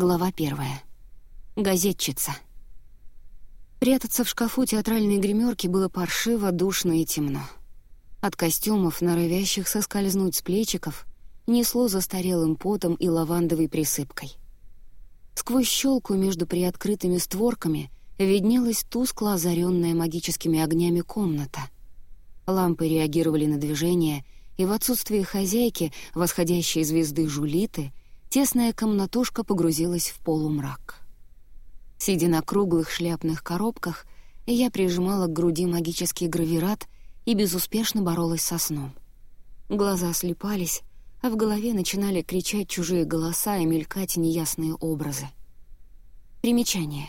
Глава первая. Газетчица. Прятаться в шкафу театральной гримерки было паршиво, душно и темно. От костюмов, норовящих соскользнуть с плечиков, несло застарелым потом и лавандовой присыпкой. Сквозь щелку между приоткрытыми створками виднелась тускло озаренная магическими огнями комната. Лампы реагировали на движение, и в отсутствие хозяйки, восходящей звезды Жулиты — тесная комнатушка погрузилась в полумрак. Сидя на круглых шляпных коробках, я прижимала к груди магический гравират и безуспешно боролась со сном. Глаза слепались, а в голове начинали кричать чужие голоса и мелькать неясные образы. Примечание.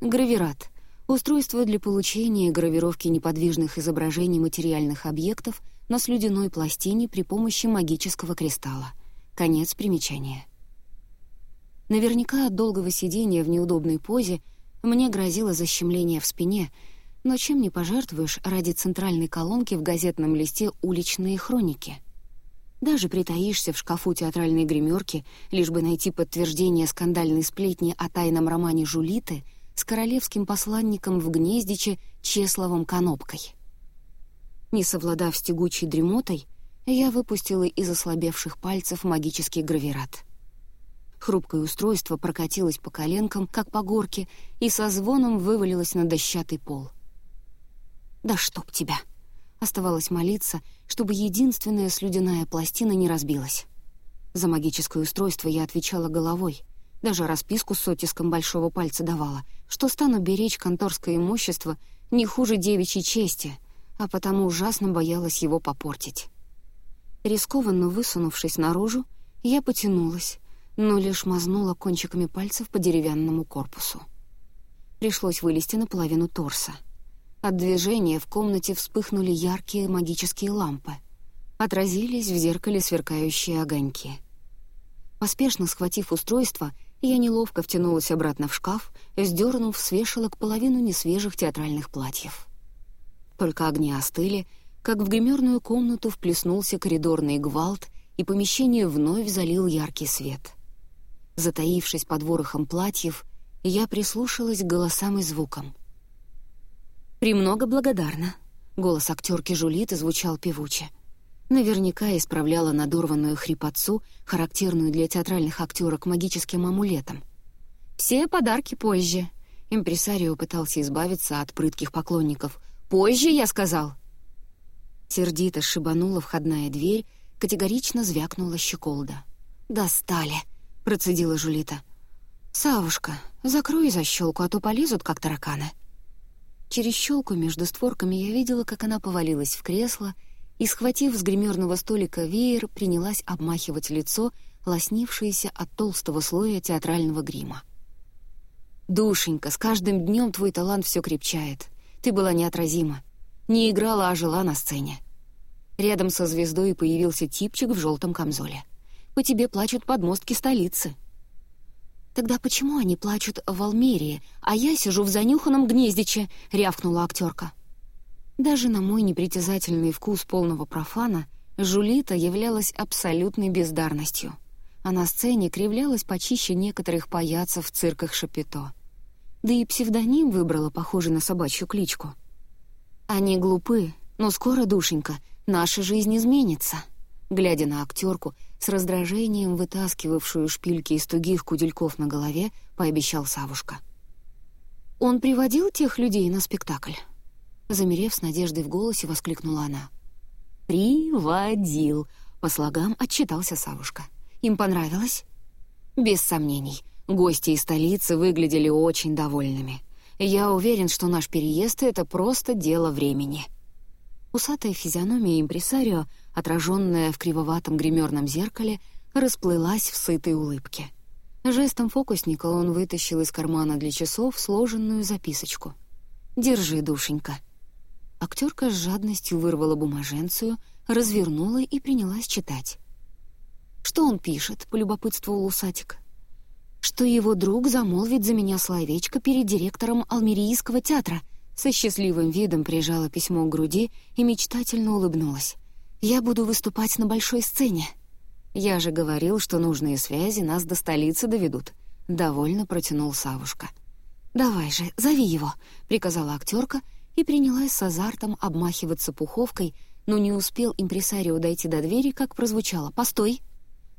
Гравират — устройство для получения гравировки неподвижных изображений материальных объектов на слюдяной пластине при помощи магического кристалла. Конец примечания. Наверняка от долгого сидения в неудобной позе мне грозило защемление в спине, но чем не пожертвуешь ради центральной колонки в газетном листе «Уличные хроники»? Даже притаишься в шкафу театральной гримерки, лишь бы найти подтверждение скандальной сплетни о тайном романе Жулиты с королевским посланником в гнездиче Чесловым Конопкой. Не совладав с тягучей дремотой, я выпустила из ослабевших пальцев магический гравират — Хрупкое устройство прокатилось по коленкам, как по горке, и со звоном вывалилось на дощатый пол. «Да чтоб тебя!» Оставалось молиться, чтобы единственная слюдяная пластина не разбилась. За магическое устройство я отвечала головой. Даже расписку с оттиском большого пальца давала, что стану беречь конторское имущество не хуже девичьей чести, а потому ужасно боялась его попортить. Рискованно высунувшись наружу, я потянулась, но лишь мазнула кончиками пальцев по деревянному корпусу. Пришлось вылезти наполовину торса. От движения в комнате вспыхнули яркие магические лампы. Отразились в зеркале сверкающие огоньки. Поспешно схватив устройство, я неловко втянулась обратно в шкаф, сдернув с вешалок половину несвежих театральных платьев. Только огни остыли, как в гримерную комнату вплеснулся коридорный гвалт, и помещение вновь залил яркий свет — Затаившись под ворохом платьев, я прислушалась к голосам и звукам. «Премного благодарна», — голос актерки Жулиты звучал певуче. Наверняка исправляла надорванную хрипотцу, характерную для театральных актерок магическим амулетом. «Все подарки позже», — импресарио пытался избавиться от прытких поклонников. «Позже, я сказал!» Сердито шибанула входная дверь, категорично звякнула щеколда. «Достали!» Процедила Жулита. «Савушка, закрой защелку, а то полезут, как тараканы». Через щелку между створками я видела, как она повалилась в кресло и, схватив с гримерного столика веер, принялась обмахивать лицо, лоснившееся от толстого слоя театрального грима. «Душенька, с каждым днем твой талант все крепчает. Ты была неотразима. Не играла, а жила на сцене». Рядом со звездой появился типчик в желтом камзоле. По тебе плачут подмостки столицы». «Тогда почему они плачут в Алмерии, а я сижу в занюханном гнездиче?» — рявкнула актерка. Даже на мой непритязательный вкус полного профана Жулита являлась абсолютной бездарностью, а на сцене кривлялась почище некоторых паяцев в цирках Шапито. Да и псевдоним выбрала, похожий на собачью кличку. «Они глупы, но скоро, душенька, наша жизнь изменится», глядя на актерку, с раздражением вытаскивавшую шпильки из тугих кудельков на голове, пообещал Савушка. «Он приводил тех людей на спектакль?» Замерев с надеждой в голосе, воскликнула она. «Приводил», — по слогам отчитался Савушка. «Им понравилось?» «Без сомнений. Гости из столицы выглядели очень довольными. Я уверен, что наш переезд — это просто дело времени». Усатая физиономия импресарио отраженная в кривоватом гримерном зеркале, расплылась в сытой улыбке. Жестом фокусника он вытащил из кармана для часов сложенную записочку. «Держи, душенька». Актерка с жадностью вырвала бумаженцию, развернула и принялась читать. «Что он пишет?» — полюбопытствовал усатик. «Что его друг замолвит за меня словечко перед директором Алмерийского театра», со счастливым видом прижала письмо к груди и мечтательно улыбнулась. Я буду выступать на большой сцене. Я же говорил, что нужные связи нас до столицы доведут. — довольно протянул Савушка. «Давай же, зови его», — приказала актерка и принялась с азартом обмахиваться пуховкой, но не успел импресарио дойти до двери, как прозвучало «Постой!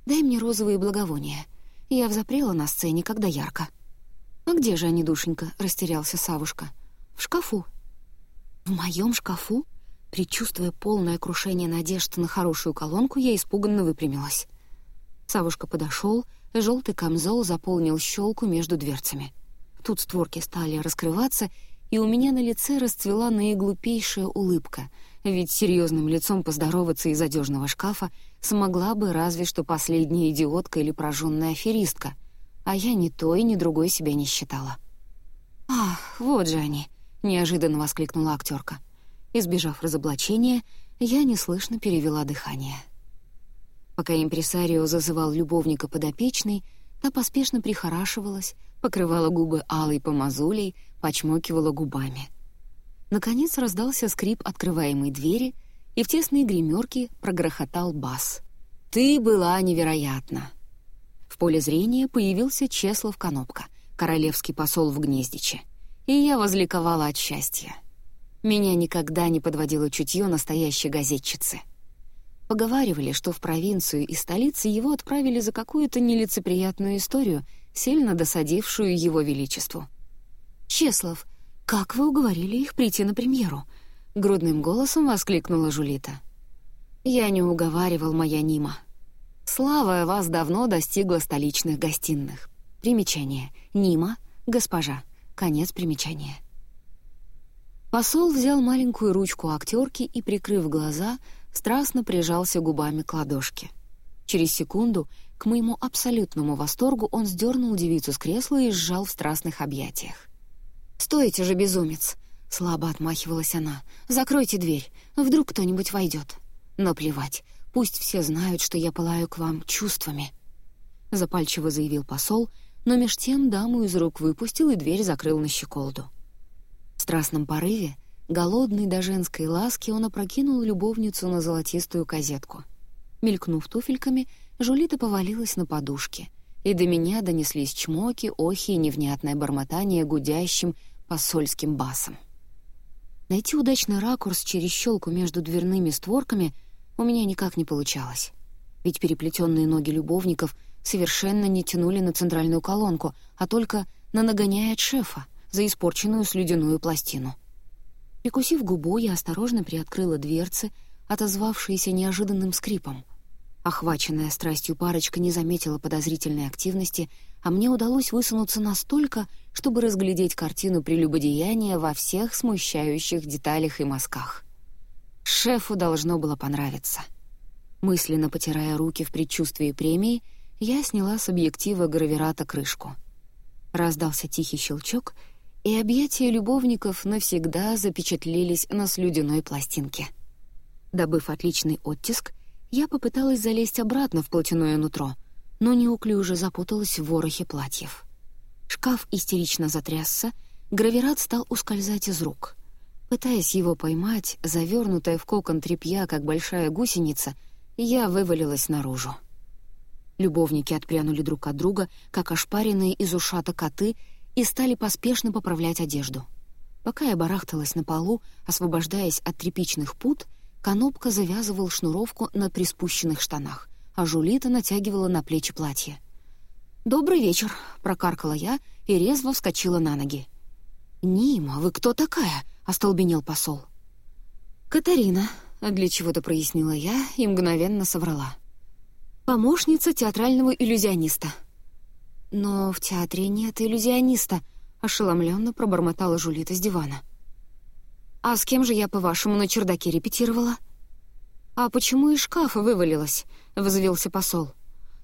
Дай мне розовые благовония. Я взапрела на сцене, когда ярко». «А где же они, душенька?» — растерялся Савушка. «В шкафу». «В моем шкафу?» Предчувствуя полное крушение надежд на хорошую колонку, я испуганно выпрямилась. Савушка подошел, желтый камзол заполнил щелку между дверцами. Тут створки стали раскрываться, и у меня на лице расцвела наиглупейшая улыбка, ведь серьезным лицом поздороваться из одежного шкафа смогла бы разве что последняя идиотка или прожженная аферистка, а я ни той, ни другой себя не считала. «Ах, вот же они!» — неожиданно воскликнула актерка. Избежав разоблачения, я неслышно перевела дыхание. Пока импресарио зазывал любовника подопечной, та поспешно прихорашивалась, покрывала губы алой помазулей, почмокивала губами. Наконец раздался скрип открываемой двери, и в тесной гримерке прогрохотал бас. «Ты была невероятна!» В поле зрения появился Чеслов Конопка, королевский посол в Гнездиче, и я возликовала от счастья. Меня никогда не подводило чутье настоящей газетчицы. Поговаривали, что в провинцию и столицы его отправили за какую-то нелицеприятную историю, сильно досадившую его величеству. «Чеслов, как вы уговорили их прийти на премьеру?» — грудным голосом воскликнула Жулита. «Я не уговаривал, моя Нима. Слава вас давно достигла столичных гостиных. Примечание. Нима, госпожа. Конец примечания». Посол взял маленькую ручку актерки и, прикрыв глаза, страстно прижался губами к ладошке. Через секунду, к моему абсолютному восторгу, он сдернул девицу с кресла и сжал в страстных объятиях. «Стойте же, безумец!» — слабо отмахивалась она. «Закройте дверь, вдруг кто-нибудь войдет. Но плевать, пусть все знают, что я пылаю к вам чувствами». Запальчиво заявил посол, но меж тем даму из рук выпустил и дверь закрыл на щеколду. В страстном порыве, голодный до женской ласки, он опрокинул любовницу на золотистую козетку. Мелькнув туфельками, Жулита повалилась на подушке, и до меня донеслись чмоки, охи и невнятное бормотание гудящим посольским басом. Найти удачный ракурс через щелку между дверными створками у меня никак не получалось, ведь переплетенные ноги любовников совершенно не тянули на центральную колонку, а только на нагоняя от шефа — за испорченную слюдяную пластину. Прикусив губу, я осторожно приоткрыла дверцы, отозвавшиеся неожиданным скрипом. Охваченная страстью парочка не заметила подозрительной активности, а мне удалось высунуться настолько, чтобы разглядеть картину прелюбодеяния во всех смущающих деталях и мазках. Шефу должно было понравиться. Мысленно потирая руки в предчувствии премии, я сняла с объектива гравирата крышку. Раздался тихий щелчок — и объятия любовников навсегда запечатлелись на слюдяной пластинке. Добыв отличный оттиск, я попыталась залезть обратно в платяное нутро, но неуклюже запуталась в ворохе платьев. Шкаф истерично затрясся, гравират стал ускользать из рук. Пытаясь его поймать, завернутая в кокон тряпья, как большая гусеница, я вывалилась наружу. Любовники отпрянули друг от друга, как ошпаренные из ушата коты, и стали поспешно поправлять одежду. Пока я барахталась на полу, освобождаясь от тряпичных пут, Конопка завязывал шнуровку на приспущенных штанах, а Жулита натягивала на плечи платье. «Добрый вечер», — прокаркала я и резво вскочила на ноги. «Нима, вы кто такая?» — остолбенел посол. «Катарина», — для чего-то прояснила я и мгновенно соврала. «Помощница театрального иллюзиониста». «Но в театре нет иллюзиониста», — ошеломленно пробормотала Жулита с дивана. «А с кем же я, по-вашему, на чердаке репетировала?» «А почему из шкафа вывалилась?» — взвился посол.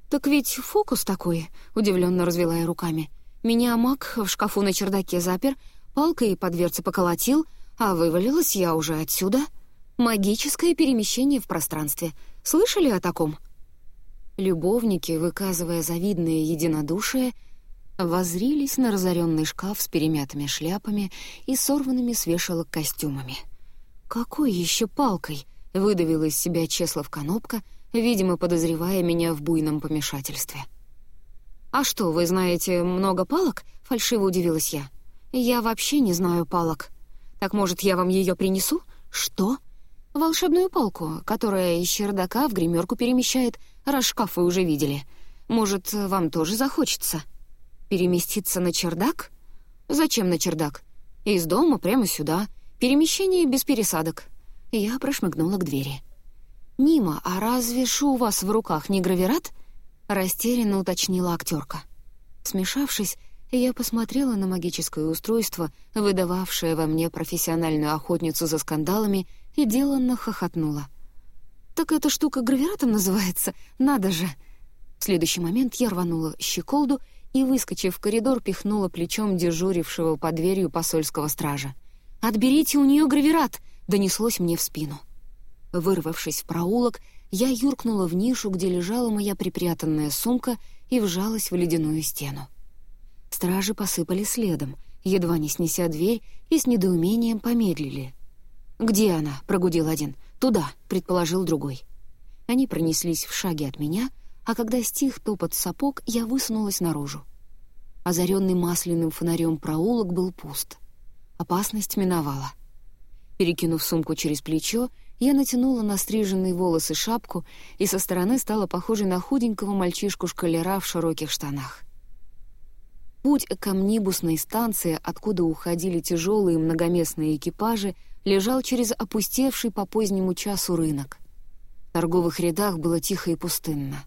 «Так ведь фокус такой», — удивленно развела я руками. «Меня маг в шкафу на чердаке запер, палкой по дверце поколотил, а вывалилась я уже отсюда. Магическое перемещение в пространстве. Слышали о таком?» Любовники, выказывая завидное единодушие, воззрились на разоренный шкаф с перемятыми шляпами и сорванными с вешалок костюмами. «Какой еще палкой?» — выдавила из себя Чеслов Конопка, видимо, подозревая меня в буйном помешательстве. «А что, вы знаете много палок?» — фальшиво удивилась я. «Я вообще не знаю палок. Так, может, я вам ее принесу?» «Что?» «Волшебную палку, которая из чердака в гримерку перемещает, раз шкаф вы уже видели. Может, вам тоже захочется?» «Переместиться на чердак?» «Зачем на чердак?» «Из дома прямо сюда. Перемещение без пересадок». Я прошмыгнула к двери. «Нима, а разве шу у вас в руках не гравират?» Растерянно уточнила актерка. Смешавшись, я посмотрела на магическое устройство, выдававшее во мне профессиональную охотницу за скандалами, и деланно хохотнула. «Так эта штука гравиратом называется? Надо же!» В следующий момент я рванула щеколду и, выскочив в коридор, пихнула плечом дежурившего под дверью посольского стража. «Отберите у нее гравират!» — донеслось мне в спину. Вырвавшись в проулок, я юркнула в нишу, где лежала моя припрятанная сумка, и вжалась в ледяную стену. Стражи посыпали следом, едва не снеся дверь, и с недоумением помедлили. «Где она?» — прогудел один. «Туда», — предположил другой. Они пронеслись в шаге от меня, а когда стих топот сапог, я высунулась наружу. Озаренный масляным фонарем проулок был пуст. Опасность миновала. Перекинув сумку через плечо, я натянула на стриженные волосы шапку и со стороны стала похожей на худенького мальчишку-шкалера в широких штанах. Путь к амнибусной станции, откуда уходили тяжелые многоместные экипажи, лежал через опустевший по позднему часу рынок. В торговых рядах было тихо и пустынно.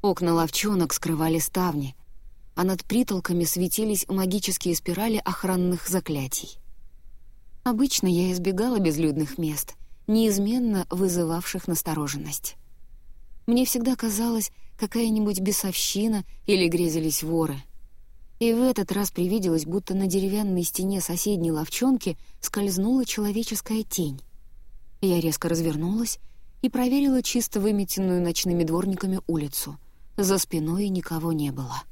Окна ловчонок скрывали ставни, а над притолками светились магические спирали охранных заклятий. Обычно я избегала безлюдных мест, неизменно вызывавших настороженность. Мне всегда казалось, какая-нибудь бесовщина или грезились воры. И в этот раз привиделось, будто на деревянной стене соседней ловчонки скользнула человеческая тень. Я резко развернулась и проверила чисто выметенную ночными дворниками улицу. За спиной никого не было.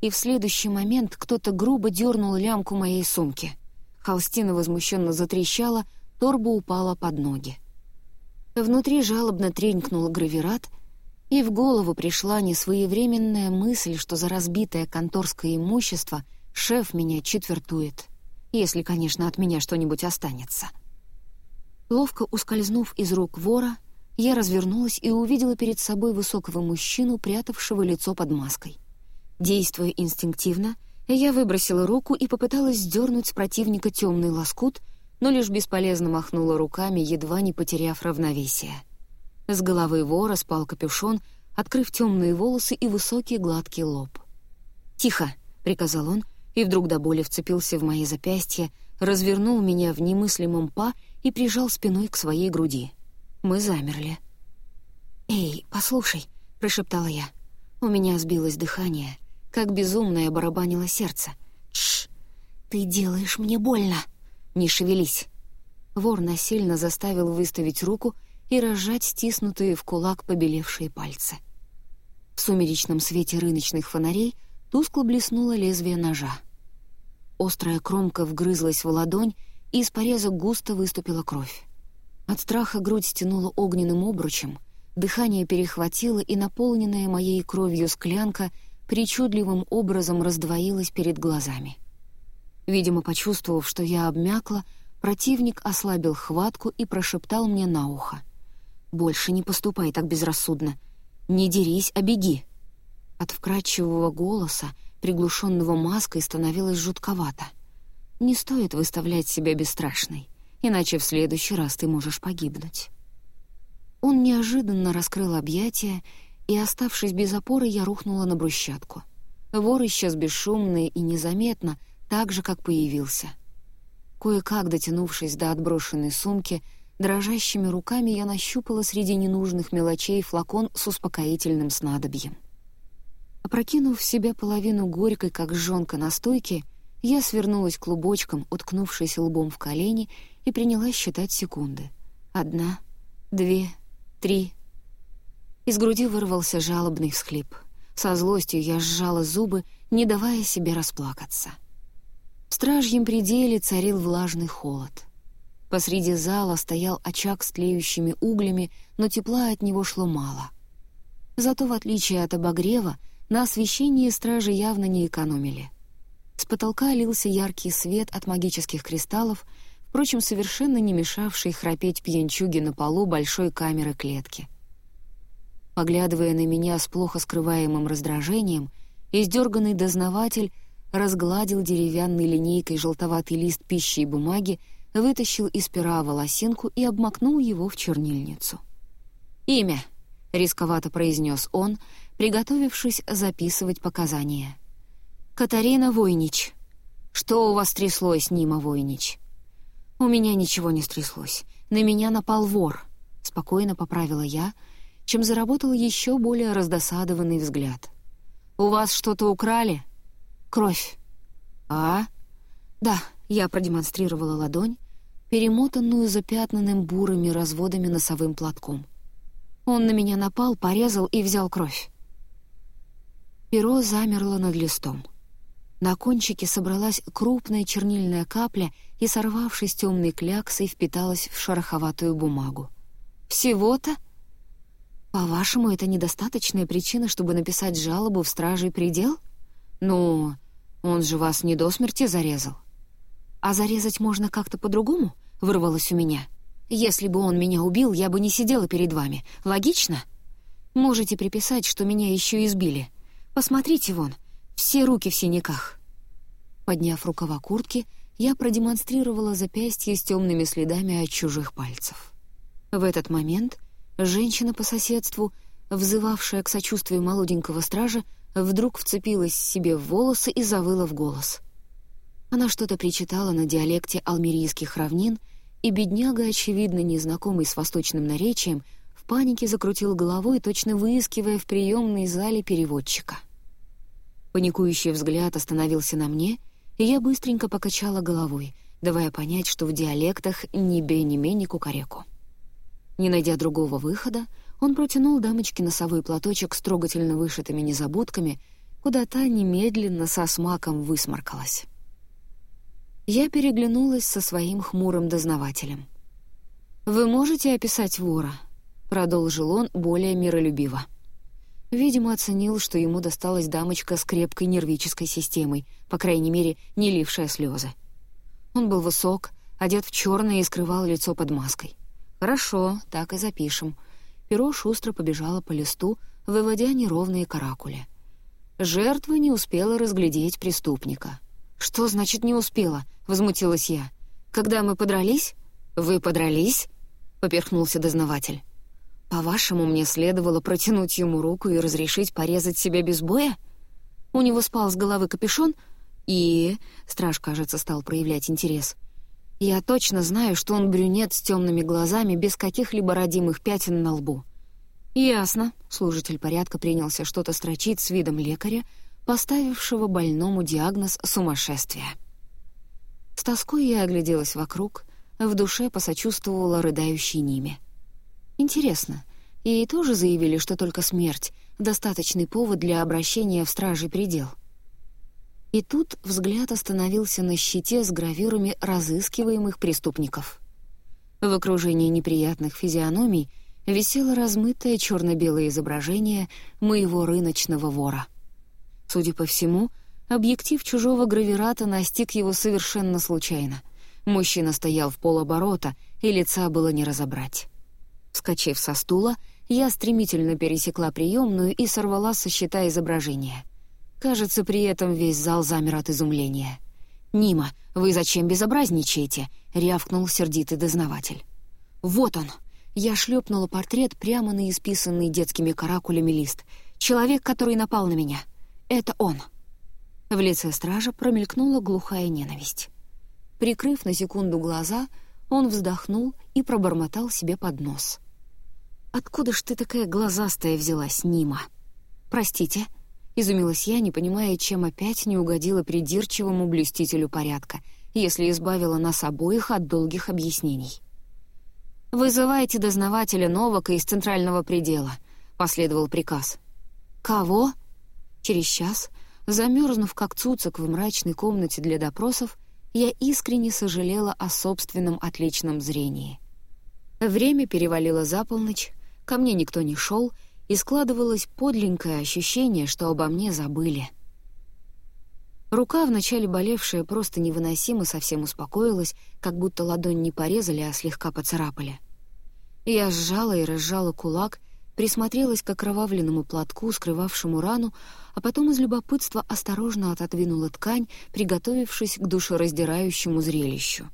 И в следующий момент кто-то грубо дернул лямку моей сумки. Холстина возмущенно затрещала, торба упала под ноги. Внутри жалобно тренькнул гравират, и в голову пришла несвоевременная мысль, что за разбитое конторское имущество шеф меня четвертует, если, конечно, от меня что-нибудь останется. Ловко ускользнув из рук вора, я развернулась и увидела перед собой высокого мужчину, прятавшего лицо под маской. Действуя инстинктивно, я выбросила руку и попыталась сдернуть с противника темный лоскут — но лишь бесполезно махнула руками, едва не потеряв равновесие. С головы вора спал капюшон, открыв темные волосы и высокий гладкий лоб. «Тихо!» — приказал он, и вдруг до боли вцепился в мои запястья, развернул меня в немыслимом па и прижал спиной к своей груди. Мы замерли. «Эй, послушай!» — прошептала я. У меня сбилось дыхание, как безумное барабанило сердце. «Тш! Ты делаешь мне больно!» «Не шевелись!» Вор насильно заставил выставить руку и разжать стиснутые в кулак побелевшие пальцы. В сумеречном свете рыночных фонарей тускло блеснуло лезвие ножа. Острая кромка вгрызлась в ладонь, и из пореза густо выступила кровь. От страха грудь стянула огненным обручем, дыхание перехватило, и наполненная моей кровью склянка причудливым образом раздвоилась перед глазами. Видимо, почувствовав, что я обмякла, противник ослабил хватку и прошептал мне на ухо. «Больше не поступай так безрассудно. Не дерись, а беги». От вкрадчивого голоса, приглушенного маской, становилось жутковато. Не стоит выставлять себя бесстрашной, иначе в следующий раз ты можешь погибнуть. Он неожиданно раскрыл объятия, и, оставшись без опоры, я рухнула на брусчатку. Вор исчез бесшумно и незаметно, так же, как появился. Кое-как дотянувшись до отброшенной сумки, дрожащими руками я нащупала среди ненужных мелочей флакон с успокоительным снадобьем. Опрокинув в себя половину горькой, как жжёнка настойки, я свернулась клубочком, уткнувшись лбом в колени, и принялась считать секунды. Одна, две, три. Из груди вырвался жалобный всхлип. Со злостью я сжала зубы, не давая себе расплакаться. В стражьем пределе царил влажный холод. Посреди зала стоял очаг с тлеющими углями, но тепла от него шло мало. Зато, в отличие от обогрева, На освещении стражи явно не экономили. С потолка лился яркий свет от магических кристаллов, впрочем, совершенно не мешавший храпеть пьянчуги на полу большой камеры клетки. Поглядывая на меня с плохо скрываемым раздражением, издерганный дознаватель разгладил деревянной линейкой желтоватый лист пищи и бумаги, вытащил из пера волосинку и обмакнул его в чернильницу. «Имя», — рисковато произнес он, приготовившись записывать показания. «Катарина Войнич. Что у вас тряслось, Нима Войнич?» «У меня ничего не стряслось. На меня напал вор», — спокойно поправила я, чем заработал еще более раздосадованный взгляд. «У вас что-то украли?» «Кровь». «А?» «Да», — я продемонстрировала ладонь, перемотанную запятнанным бурыми разводами носовым платком. Он на меня напал, порезал и взял кровь. Перо замерло над листом. На кончике собралась крупная чернильная капля и, сорвавшись темной кляксой, впиталась в шероховатую бумагу. «Всего-то?» «По-вашему, это недостаточная причина, чтобы написать жалобу в стражей предел?» «Ну, он же вас не до смерти зарезал». «А зарезать можно как-то по-другому?» — вырвалось у меня. «Если бы он меня убил, я бы не сидела перед вами. Логично?» «Можете приписать, что меня еще избили. Посмотрите вон, все руки в синяках». Подняв рукава куртки, я продемонстрировала запястье с темными следами от чужих пальцев. В этот момент женщина по соседству, взывавшая к сочувствию молоденького стража, вдруг вцепилась себе в волосы и завыла в голос. Она что-то причитала на диалекте алмерийских равнин, и бедняга, очевидно незнакомый с восточным наречием, в панике закрутил головой, точно выискивая в приемной зале переводчика. Паникующий взгляд остановился на мне, и я быстренько покачала головой, давая понять, что в диалектах ни бе, ни ме, ни кукареку. Не найдя другого выхода, он протянул дамочке носовой платочек с трогательно вышитыми незабудками, куда та немедленно со смаком высморкалась. Я переглянулась со своим хмурым дознавателем. «Вы можете описать вора?» — продолжил он более миролюбиво. Видимо, оценил, что ему досталась дамочка с крепкой нервической системой, по крайней мере, не лившая слезы. Он был высок, одет в черное и скрывал лицо под маской. «Хорошо, так и запишем». Перо шустро побежало по листу, выводя неровные каракули. Жертва не успела разглядеть преступника. «Что значит «не успела»?» — возмутилась я. «Когда мы подрались?» «Вы подрались?» — поперхнулся дознаватель. По-вашему, мне следовало протянуть ему руку и разрешить порезать себя без боя? У него спал с головы капюшон, и... Страж, кажется, стал проявлять интерес. Я точно знаю, что он брюнет с темными глазами, без каких-либо родимых пятен на лбу. «Ясно», — служитель порядка принялся что-то строчить с видом лекаря, поставившего больному диагноз сумасшествия. С тоской я огляделась вокруг, в душе посочувствовала рыдающей Ниме. Интересно, ей тоже заявили, что только смерть — достаточный повод для обращения в стражий предел? И тут взгляд остановился на щите с гравюрами разыскиваемых преступников. В окружении неприятных физиономий висело размытое черно-белое изображение моего рыночного вора. Судя по всему, объектив чужого гравирата настиг его совершенно случайно. Мужчина стоял в полоборота, и лица было не разобрать. Вскочив со стула, я стремительно пересекла приемную и сорвала со счета изображение. Кажется, при этом весь зал замер от изумления. «Нима, вы зачем безобразничаете?» — рявкнул сердитый дознаватель. «Вот он!» Я шлепнула портрет прямо на исписанный детскими каракулями лист. «Человек, который напал на меня. Это он!» В лице стража промелькнула глухая ненависть. Прикрыв на секунду глаза, он вздохнул и пробормотал себе под нос — «Откуда ж ты такая глазастая взялась, Нима?» «Простите», — изумилась я, не понимая, чем опять не угодила придирчивому блюстителю порядка, если избавила нас обоих от долгих объяснений. «Вызывайте дознавателя Новака из Центрального предела», — последовал приказ. «Кого?» Через час, замерзнув как цуцик в мрачной комнате для допросов, я искренне сожалела о собственном отличном зрении. Время перевалило за полночь, Ко мне никто не шел, и складывалось подленькое ощущение, что обо мне забыли. Рука, вначале болевшая, просто невыносимо совсем успокоилась, как будто ладонь не порезали, а слегка поцарапали. Я сжала и разжала кулак, присмотрелась к окровавленному платку, скрывавшему рану, а потом из любопытства осторожно отодвинула ткань, приготовившись к душераздирающему зрелищу.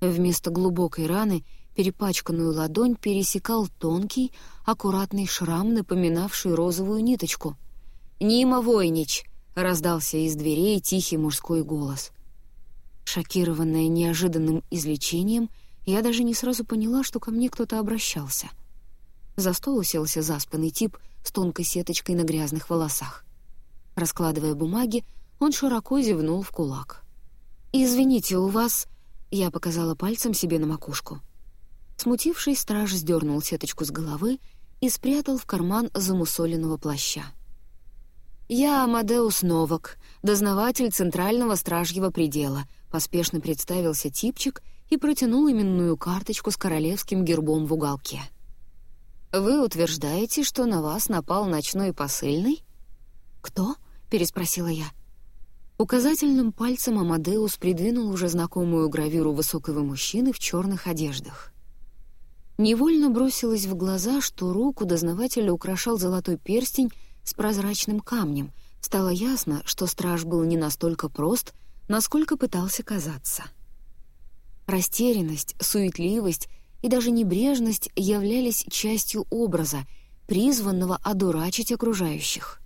Вместо глубокой раны перепачканную ладонь пересекал тонкий, аккуратный шрам, напоминавший розовую ниточку. «Нима Войнич!» — раздался из дверей тихий мужской голос. Шокированная неожиданным излечением, я даже не сразу поняла, что ко мне кто-то обращался — за стол уселся заспанный тип с тонкой сеточкой на грязных волосах. Раскладывая бумаги, он широко зевнул в кулак. «Извините, у вас...» — я показала пальцем себе на макушку. Смутивший страж сдернул сеточку с головы и спрятал в карман замусоленного плаща. «Я Амадеус Новак, дознаватель Центрального Стражьего Предела», — поспешно представился типчик и протянул именную карточку с королевским гербом в уголке. «Вы утверждаете, что на вас напал ночной посыльный?» «Кто?» — переспросила я. Указательным пальцем Амадеус придвинул уже знакомую гравюру высокого мужчины в черных одеждах. Невольно бросилось в глаза, что руку дознавателя украшал золотой перстень с прозрачным камнем. Стало ясно, что страж был не настолько прост, насколько пытался казаться. Растерянность, суетливость и даже небрежность являлись частью образа, призванного одурачить окружающих.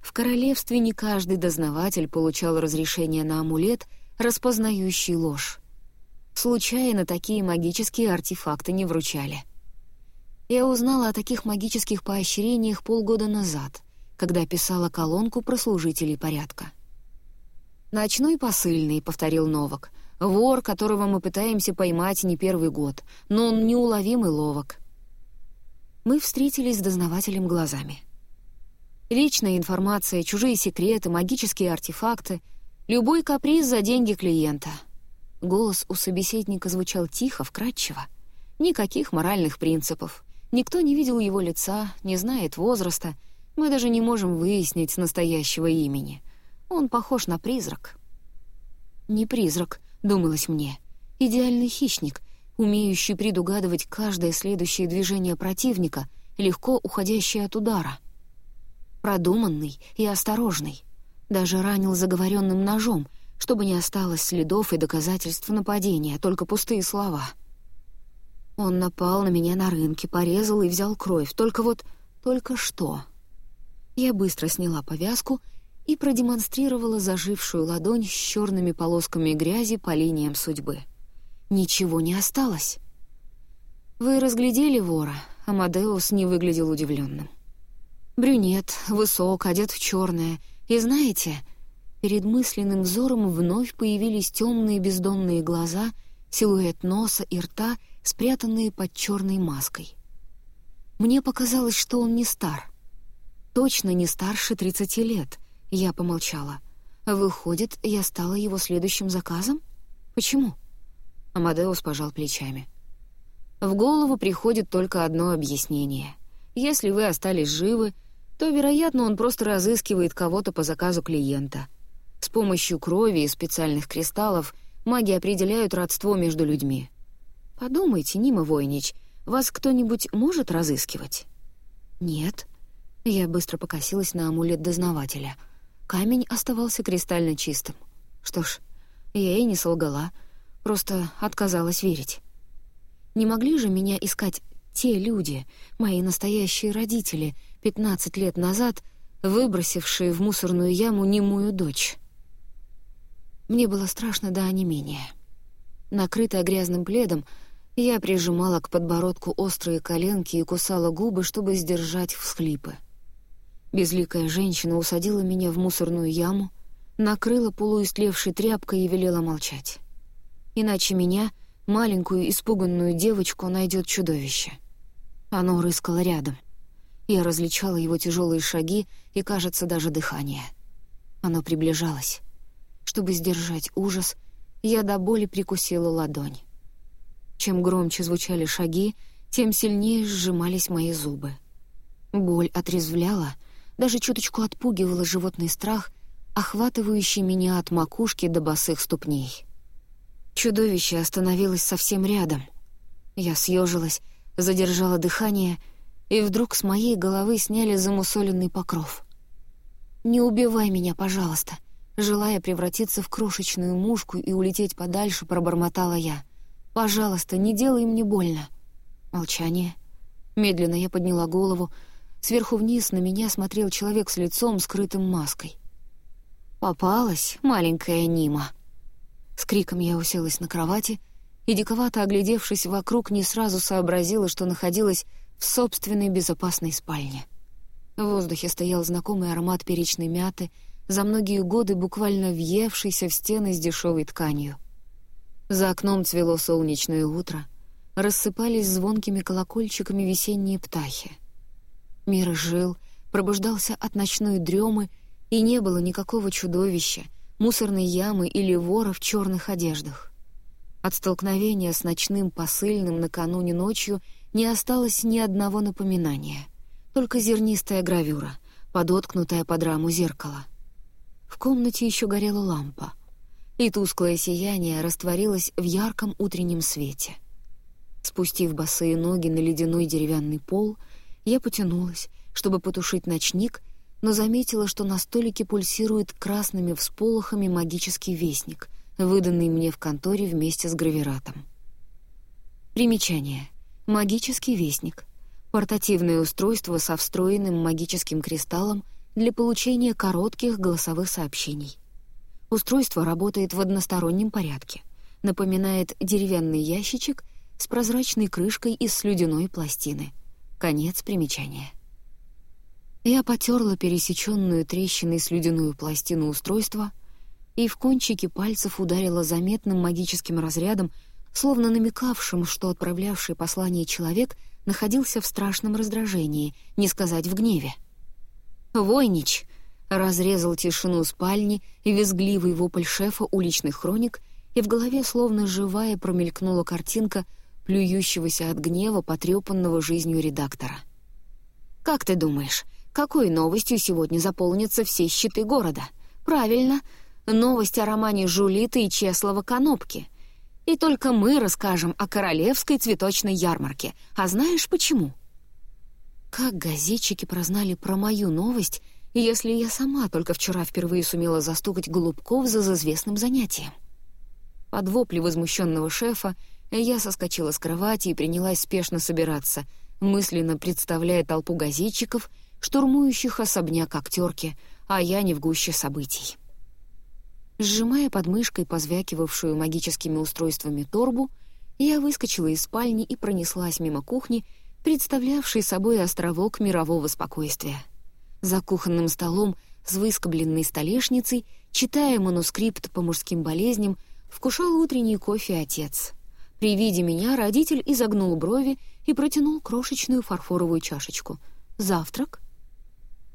В королевстве не каждый дознаватель получал разрешение на амулет, распознающий ложь. Случайно такие магические артефакты не вручали. Я узнала о таких магических поощрениях полгода назад, когда писала колонку про служителей порядка. «Ночной посыльный», — повторил Новак — Вор, которого мы пытаемся поймать не первый год, но он неуловимый ловок. Мы встретились с дознавателем глазами. Личная информация, чужие секреты, магические артефакты, любой каприз за деньги клиента. Голос у собеседника звучал тихо, вкрадчиво. Никаких моральных принципов. Никто не видел его лица, не знает возраста. Мы даже не можем выяснить настоящего имени. Он похож на призрак. Не призрак —— думалось мне. «Идеальный хищник, умеющий предугадывать каждое следующее движение противника, легко уходящий от удара. Продуманный и осторожный. Даже ранил заговоренным ножом, чтобы не осталось следов и доказательств нападения, только пустые слова. Он напал на меня на рынке, порезал и взял кровь, только вот... только что. Я быстро сняла повязку и продемонстрировала зажившую ладонь с черными полосками грязи по линиям судьбы. Ничего не осталось. «Вы разглядели вора?» Амадеус не выглядел удивленным. Брюнет, высок, одет в черное. И знаете, перед мысленным взором вновь появились темные бездонные глаза, силуэт носа и рта, спрятанные под черной маской. Мне показалось, что он не стар. Точно не старше тридцати лет. Я помолчала. «Выходит, я стала его следующим заказом? Почему?» Амадеус пожал плечами. «В голову приходит только одно объяснение. Если вы остались живы, то, вероятно, он просто разыскивает кого-то по заказу клиента. С помощью крови и специальных кристаллов маги определяют родство между людьми. Подумайте, Нима Войнич, вас кто-нибудь может разыскивать?» «Нет». Я быстро покосилась на амулет дознавателя — Камень оставался кристально чистым. Что ж, я и не солгала, просто отказалась верить. Не могли же меня искать те люди, мои настоящие родители, пятнадцать лет назад, выбросившие в мусорную яму немую дочь. Мне было страшно до онемения. Накрытая грязным пледом, я прижимала к подбородку острые коленки и кусала губы, чтобы сдержать всхлипы. Безликая женщина усадила меня в мусорную яму, накрыла полуистлевшей тряпкой и велела молчать. Иначе меня, маленькую испуганную девочку, найдет чудовище. Оно рыскало рядом. Я различала его тяжелые шаги и, кажется, даже дыхание. Оно приближалось. Чтобы сдержать ужас, я до боли прикусила ладонь. Чем громче звучали шаги, тем сильнее сжимались мои зубы. Боль отрезвляла, даже чуточку отпугивала животный страх, охватывающий меня от макушки до босых ступней. Чудовище остановилось совсем рядом. Я съежилась, задержала дыхание, и вдруг с моей головы сняли замусоленный покров. «Не убивай меня, пожалуйста», желая превратиться в крошечную мушку и улететь подальше, пробормотала я. «Пожалуйста, не делай мне больно». Молчание. Медленно я подняла голову. Сверху вниз на меня смотрел человек с лицом, скрытым маской. «Попалась, маленькая Нима». С криком я уселась на кровати и, диковато оглядевшись вокруг, не сразу сообразила, что находилась в собственной безопасной спальне. В воздухе стоял знакомый аромат перечной мяты, за многие годы буквально въевшийся в стены с дешевой тканью. За окном цвело солнечное утро, рассыпались звонкими колокольчиками весенние птахи. Мир жил, пробуждался от ночной дремы, и не было никакого чудовища, мусорной ямы или вора в черных одеждах. От столкновения с ночным посыльным накануне ночью не осталось ни одного напоминания, только зернистая гравюра, подоткнутая под раму зеркала. В комнате еще горела лампа, и тусклое сияние растворилось в ярком утреннем свете. Спустив босые ноги на ледяной деревянный пол, я потянулась, чтобы потушить ночник, но заметила, что на столике пульсирует красными всполохами магический вестник, выданный мне в конторе вместе с гравиратом. Примечание. Магический вестник. Портативное устройство со встроенным магическим кристаллом для получения коротких голосовых сообщений. Устройство работает в одностороннем порядке. Напоминает деревянный ящичек с прозрачной крышкой из слюдяной пластины. Конец примечания. Я потерла пересеченную трещиной слюдяную пластину устройства и в кончике пальцев ударила заметным магическим разрядом, словно намекавшим, что отправлявший послание человек находился в страшном раздражении, не сказать в гневе. «Войнич!» — разрезал тишину спальни и визгливый вопль шефа уличных хроник, и в голове словно живая промелькнула картинка — плюющегося от гнева потрепанного жизнью редактора. «Как ты думаешь, какой новостью сегодня заполнятся все щиты города? Правильно, новость о романе Жулита и Чеслова «Конопки». И только мы расскажем о королевской цветочной ярмарке. А знаешь почему?» Как газетчики прознали про мою новость, если я сама только вчера впервые сумела застукать голубков за известным занятием? Под вопли возмущенного шефа я соскочила с кровати и принялась спешно собираться, мысленно представляя толпу газетчиков, штурмующих особняк актерки, а я не в гуще событий. Сжимая под мышкой позвякивавшую магическими устройствами торбу, я выскочила из спальни и пронеслась мимо кухни, представлявшей собой островок мирового спокойствия. За кухонным столом с выскобленной столешницей, читая манускрипт по мужским болезням, вкушал утренний кофе отец — при виде меня родитель изогнул брови и протянул крошечную фарфоровую чашечку. «Завтрак?»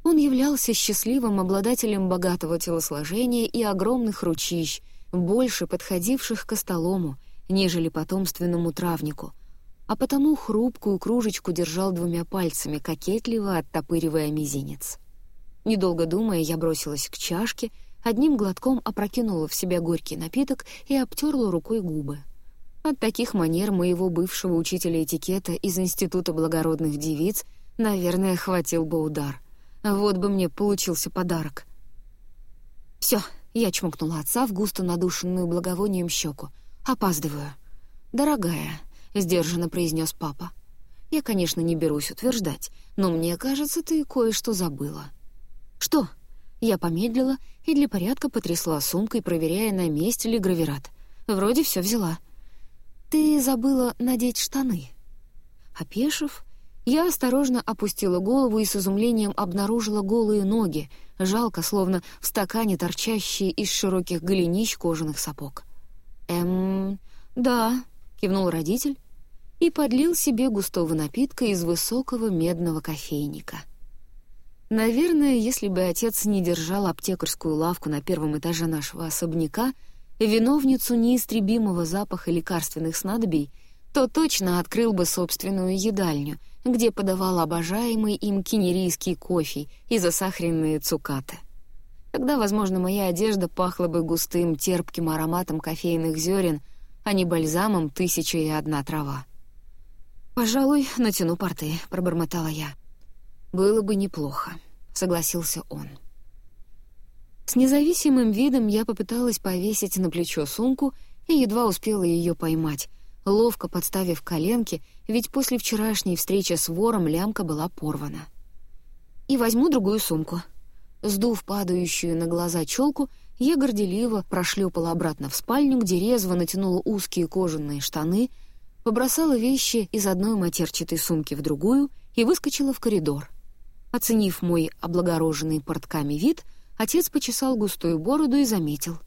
Он являлся счастливым обладателем богатого телосложения и огромных ручищ, больше подходивших к столому, нежели потомственному травнику, а потому хрупкую кружечку держал двумя пальцами, кокетливо оттопыривая мизинец. Недолго думая, я бросилась к чашке, одним глотком опрокинула в себя горький напиток и обтерла рукой губы. От таких манер моего бывшего учителя этикета из Института благородных девиц, наверное, хватил бы удар. Вот бы мне получился подарок. Все, я чмокнула отца в густо надушенную благовонием щеку. «Опаздываю». «Дорогая», — сдержанно произнес папа. «Я, конечно, не берусь утверждать, но мне кажется, ты кое-что забыла». «Что?» Я помедлила и для порядка потрясла сумкой, проверяя, на месте ли гравират. Вроде все взяла. «Ты забыла надеть штаны». Опешив, я осторожно опустила голову и с изумлением обнаружила голые ноги, жалко, словно в стакане торчащие из широких голенищ кожаных сапог. «Эм, да», — кивнул родитель и подлил себе густого напитка из высокого медного кофейника. Наверное, если бы отец не держал аптекарскую лавку на первом этаже нашего особняка — виновницу неистребимого запаха лекарственных снадобий, то точно открыл бы собственную едальню, где подавал обожаемый им кенерийский кофе и засахаренные цукаты. Тогда, возможно, моя одежда пахла бы густым, терпким ароматом кофейных зерен, а не бальзамом «Тысяча и одна трава». «Пожалуй, натяну порты», — пробормотала я. «Было бы неплохо», — согласился он. С независимым видом я попыталась повесить на плечо сумку и едва успела ее поймать, ловко подставив коленки, ведь после вчерашней встречи с вором лямка была порвана. «И возьму другую сумку». Сдув падающую на глаза челку, я горделиво прошлепала обратно в спальню, где резво натянула узкие кожаные штаны — побросала вещи из одной матерчатой сумки в другую и выскочила в коридор. Оценив мой облагороженный портками вид, отец почесал густую бороду и заметил.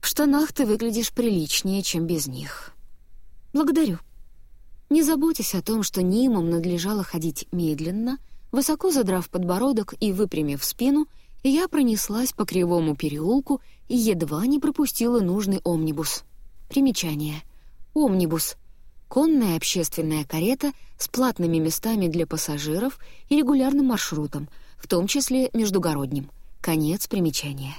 «В штанах ты выглядишь приличнее, чем без них». «Благодарю». Не заботясь о том, что Нимам надлежало ходить медленно, высоко задрав подбородок и выпрямив спину, я пронеслась по кривому переулку и едва не пропустила нужный омнибус. Примечание. Омнибус конная общественная карета с платными местами для пассажиров и регулярным маршрутом, в том числе междугородним. Конец примечания.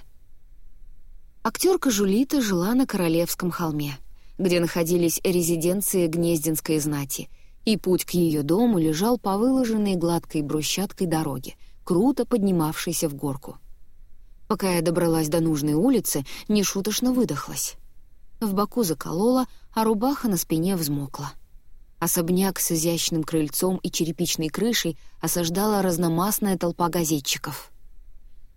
Актерка Жулита жила на Королевском холме, где находились резиденции гнездинской знати, и путь к ее дому лежал по выложенной гладкой брусчаткой дороге, круто поднимавшейся в горку. Пока я добралась до нужной улицы, нешуточно выдохлась. В боку заколола, а рубаха на спине взмокла. Особняк с изящным крыльцом и черепичной крышей осаждала разномастная толпа газетчиков.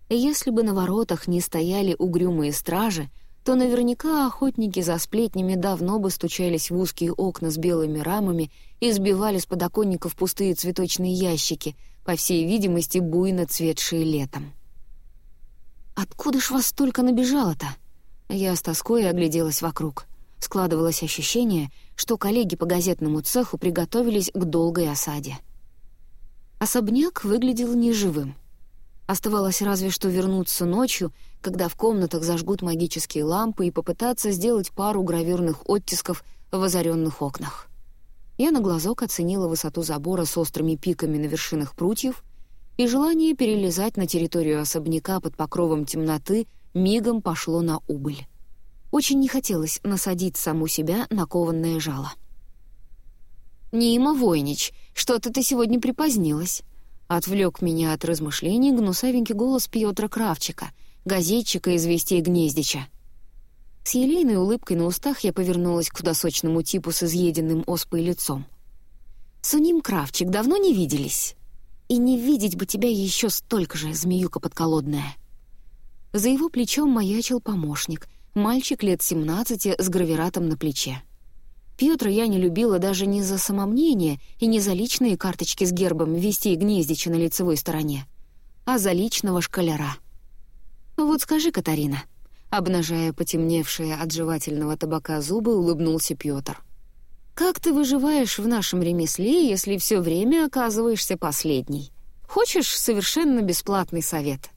Если бы на воротах не стояли угрюмые стражи, то наверняка охотники за сплетнями давно бы стучались в узкие окна с белыми рамами и сбивали с подоконников пустые цветочные ящики, по всей видимости, буйно цветшие летом. «Откуда ж вас столько набежало-то?» Я с тоской огляделась вокруг. Складывалось ощущение, что коллеги по газетному цеху приготовились к долгой осаде. Особняк выглядел неживым. Оставалось разве что вернуться ночью, когда в комнатах зажгут магические лампы и попытаться сделать пару гравюрных оттисков в озаренных окнах. Я на глазок оценила высоту забора с острыми пиками на вершинах прутьев и желание перелезать на территорию особняка под покровом темноты мигом пошло на убыль. Очень не хотелось насадить саму себя на кованное жало. «Нима Войнич, что-то ты сегодня припозднилась», — отвлек меня от размышлений гнусавенький голос Пьотра Кравчика, газетчика из «Вестей Гнездича». С елейной улыбкой на устах я повернулась к худосочному типу с изъеденным оспой лицом. «Суним Кравчик, давно не виделись? И не видеть бы тебя еще столько же, змеюка подколодная». За его плечом маячил помощник, мальчик лет 17 с гравиратом на плече. Пьетра я не любила даже не за самомнение и не за личные карточки с гербом вести и гнездича на лицевой стороне, а за личного школяра. «Вот скажи, Катарина», — обнажая потемневшие от жевательного табака зубы, улыбнулся Пьетр. «Как ты выживаешь в нашем ремесле, если все время оказываешься последней? Хочешь совершенно бесплатный совет?»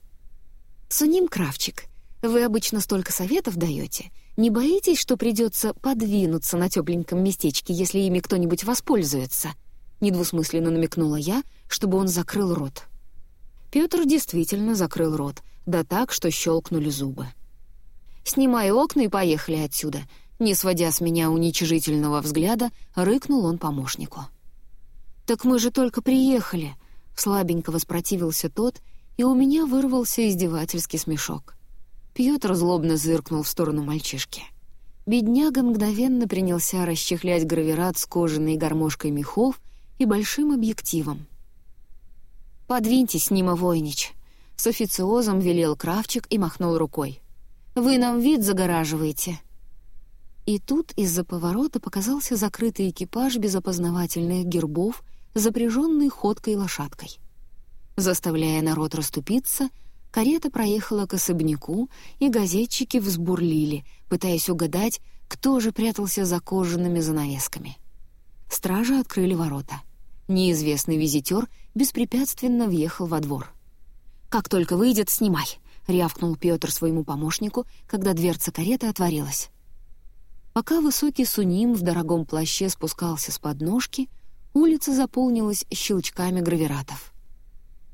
«Суним Кравчик, вы обычно столько советов даете. Не боитесь, что придется подвинуться на тепленьком местечке, если ими кто-нибудь воспользуется?» Недвусмысленно намекнула я, чтобы он закрыл рот. Петр действительно закрыл рот, да так, что щелкнули зубы. «Снимай окна и поехали отсюда», не сводя с меня уничижительного взгляда, рыкнул он помощнику. «Так мы же только приехали», — слабенько воспротивился тот и у меня вырвался издевательский смешок. Пьетр злобно зыркнул в сторону мальчишки. Бедняга мгновенно принялся расчехлять гравират с кожаной гармошкой мехов и большим объективом. «Подвиньтесь, Нима Войнич!» С официозом велел Кравчик и махнул рукой. «Вы нам вид загораживаете!» И тут из-за поворота показался закрытый экипаж без опознавательных гербов, запряженный ходкой лошадкой. Заставляя народ расступиться, карета проехала к особняку, и газетчики взбурлили, пытаясь угадать, кто же прятался за кожаными занавесками. Стражи открыли ворота. Неизвестный визитер беспрепятственно въехал во двор. «Как только выйдет, снимай!» — рявкнул Петр своему помощнику, когда дверца кареты отворилась. Пока высокий суним в дорогом плаще спускался с подножки, улица заполнилась щелчками гравиратов.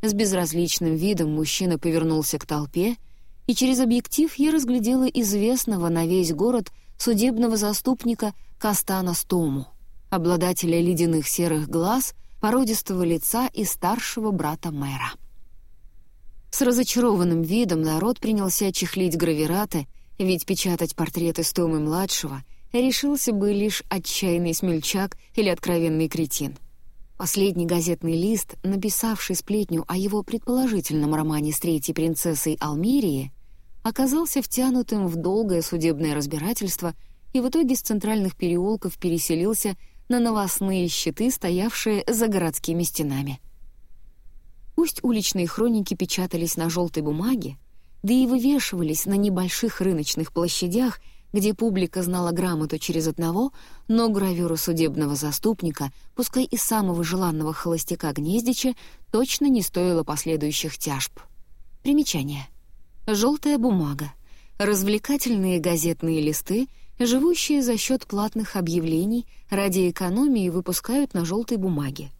С безразличным видом мужчина повернулся к толпе, и через объектив я разглядела известного на весь город судебного заступника Кастана Стому, обладателя ледяных серых глаз, породистого лица и старшего брата мэра. С разочарованным видом народ принялся чехлить гравираты, ведь печатать портреты Стомы-младшего решился бы лишь отчаянный смельчак или откровенный кретин. Последний газетный лист, написавший сплетню о его предположительном романе с третьей принцессой Алмирии, оказался втянутым в долгое судебное разбирательство и в итоге с центральных переулков переселился на новостные щиты, стоявшие за городскими стенами. Пусть уличные хроники печатались на желтой бумаге, да и вывешивались на небольших рыночных площадях — где публика знала грамоту через одного, но гравюру судебного заступника, пускай и самого желанного холостяка Гнездича, точно не стоило последующих тяжб. Примечание. Желтая бумага. Развлекательные газетные листы, живущие за счет платных объявлений, ради экономии выпускают на желтой бумаге.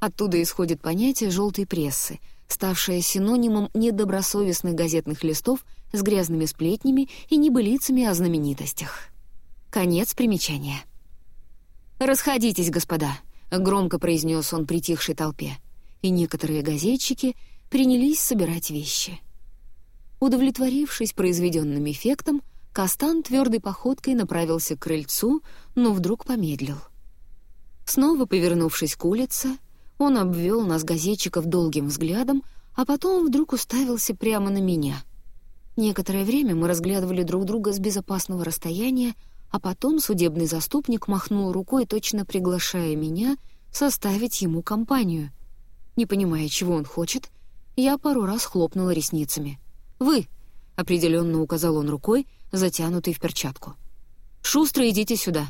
Оттуда исходит понятие «желтой прессы», ставшее синонимом недобросовестных газетных листов с грязными сплетнями и небылицами о знаменитостях. Конец примечания. «Расходитесь, господа», — громко произнес он притихшей толпе, и некоторые газетчики принялись собирать вещи. Удовлетворившись произведенным эффектом, Кастан твердой походкой направился к крыльцу, но вдруг помедлил. Снова повернувшись к улице, он обвел нас газетчиков долгим взглядом, а потом вдруг уставился прямо на меня — Некоторое время мы разглядывали друг друга с безопасного расстояния, а потом судебный заступник махнул рукой, точно приглашая меня составить ему компанию. Не понимая, чего он хочет, я пару раз хлопнула ресницами. «Вы!» — определенно указал он рукой, затянутый в перчатку. «Шустро идите сюда!»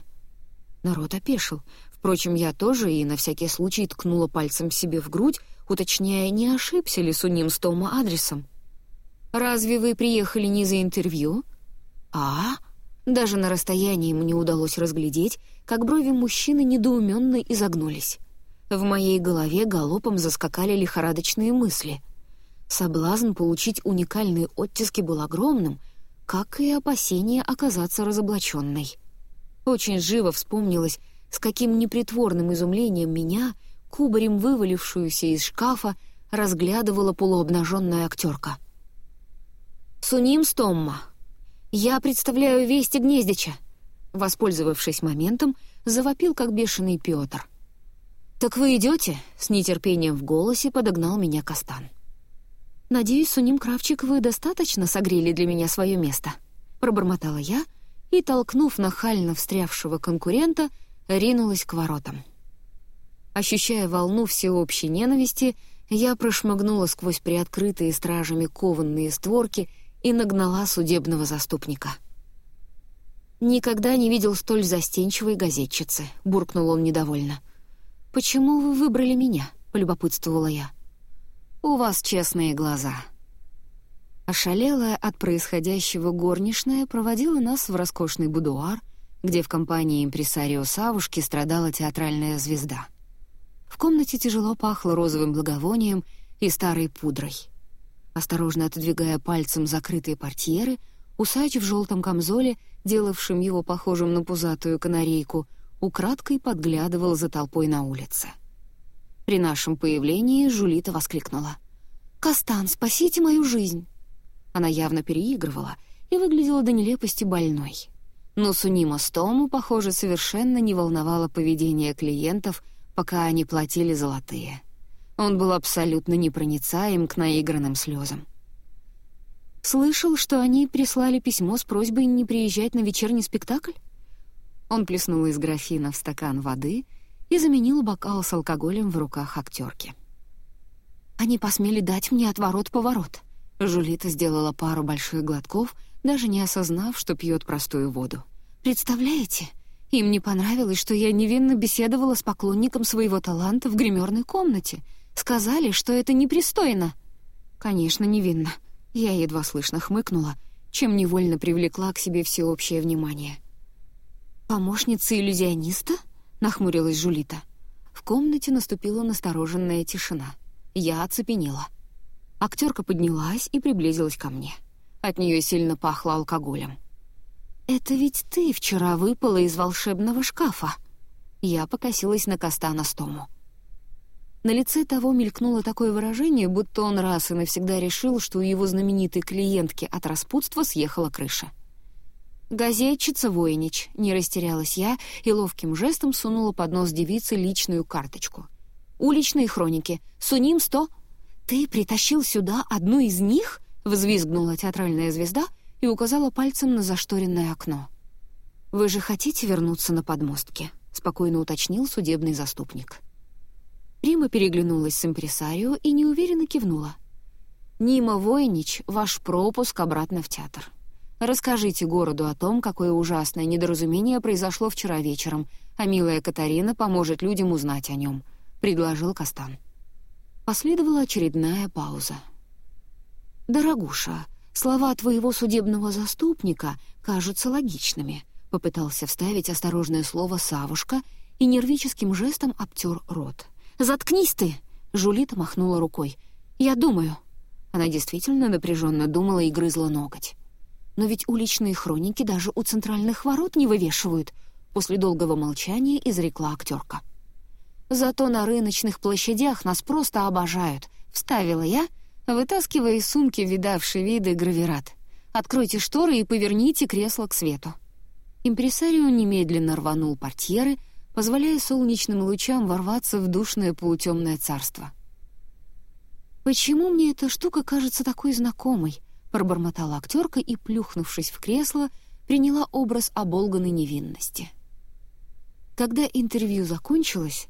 Народ опешил. Впрочем, я тоже и на всякий случай ткнула пальцем себе в грудь, уточняя, не ошибся ли Суним с Тома адресом. «Разве вы приехали не за интервью?» «А?» Даже на расстоянии мне удалось разглядеть, как брови мужчины недоуменно изогнулись. В моей голове галопом заскакали лихорадочные мысли. Соблазн получить уникальные оттиски был огромным, как и опасение оказаться разоблаченной. Очень живо вспомнилось, с каким непритворным изумлением меня, кубарем вывалившуюся из шкафа, разглядывала полуобнаженная актерка. «Суним Стомма. Я представляю вести Гнездича». Воспользовавшись моментом, завопил, как бешеный Пётр. «Так вы идете?» — с нетерпением в голосе подогнал меня Кастан. «Надеюсь, Суним Кравчик, вы достаточно согрели для меня свое место?» — пробормотала я и, толкнув нахально встрявшего конкурента, ринулась к воротам. Ощущая волну всеобщей ненависти, я прошмыгнула сквозь приоткрытые стражами кованные створки — и нагнала судебного заступника. «Никогда не видел столь застенчивой газетчицы», — буркнул он недовольно. «Почему вы выбрали меня?» — полюбопытствовала я. «У вас честные глаза». Ошалелая от происходящего горничная проводила нас в роскошный будуар, где в компании импресарио Савушки страдала театральная звезда. В комнате тяжело пахло розовым благовонием и старой пудрой — Осторожно отодвигая пальцем закрытые портьеры, усач в желтом камзоле, делавшим его похожим на пузатую канарейку, украдкой подглядывал за толпой на улице. При нашем появлении Жулита воскликнула. «Кастан, спасите мою жизнь!» Она явно переигрывала и выглядела до нелепости больной. Но Сунима Стому, похоже, совершенно не волновало поведение клиентов, пока они платили золотые. Он был абсолютно непроницаем к наигранным слезам. «Слышал, что они прислали письмо с просьбой не приезжать на вечерний спектакль?» Он плеснул из графина в стакан воды и заменил бокал с алкоголем в руках актерки. «Они посмели дать мне отворот-поворот». Жулита сделала пару больших глотков, даже не осознав, что пьет простую воду. «Представляете, им не понравилось, что я невинно беседовала с поклонником своего таланта в гримерной комнате, Сказали, что это непристойно». «Конечно, невинно». Я едва слышно хмыкнула, чем невольно привлекла к себе всеобщее внимание. «Помощница иллюзиониста?» — нахмурилась Жулита. В комнате наступила настороженная тишина. Я оцепенела. Актерка поднялась и приблизилась ко мне. От нее сильно пахло алкоголем. «Это ведь ты вчера выпала из волшебного шкафа!» Я покосилась на Кастана Стому. На лице того мелькнуло такое выражение, будто он раз и навсегда решил, что у его знаменитой клиентки от распутства съехала крыша. «Газетчица Воинич», — не растерялась я и ловким жестом сунула под нос девицы личную карточку. «Уличные хроники. Суним сто...» «Ты притащил сюда одну из них?» — взвизгнула театральная звезда и указала пальцем на зашторенное окно. «Вы же хотите вернуться на подмостки?» — спокойно уточнил судебный заступник. Рима переглянулась с импресарио и неуверенно кивнула. «Нима Войнич, ваш пропуск обратно в театр. Расскажите городу о том, какое ужасное недоразумение произошло вчера вечером, а милая Катарина поможет людям узнать о нем», — предложил Кастан. Последовала очередная пауза. «Дорогуша, слова твоего судебного заступника кажутся логичными», — попытался вставить осторожное слово Савушка и нервическим жестом обтер рот. «Заткнись ты!» — Жулита махнула рукой. «Я думаю». Она действительно напряженно думала и грызла ноготь. «Но ведь уличные хроники даже у центральных ворот не вывешивают», — после долгого молчания изрекла актерка. «Зато на рыночных площадях нас просто обожают», — вставила я, вытаскивая из сумки видавший виды гравират. «Откройте шторы и поверните кресло к свету». Импресарио немедленно рванул портьеры — позволяя солнечным лучам ворваться в душное полутемное царство. «Почему мне эта штука кажется такой знакомой?» — пробормотала актерка и, плюхнувшись в кресло, приняла образ оболганной невинности. Когда интервью закончилось,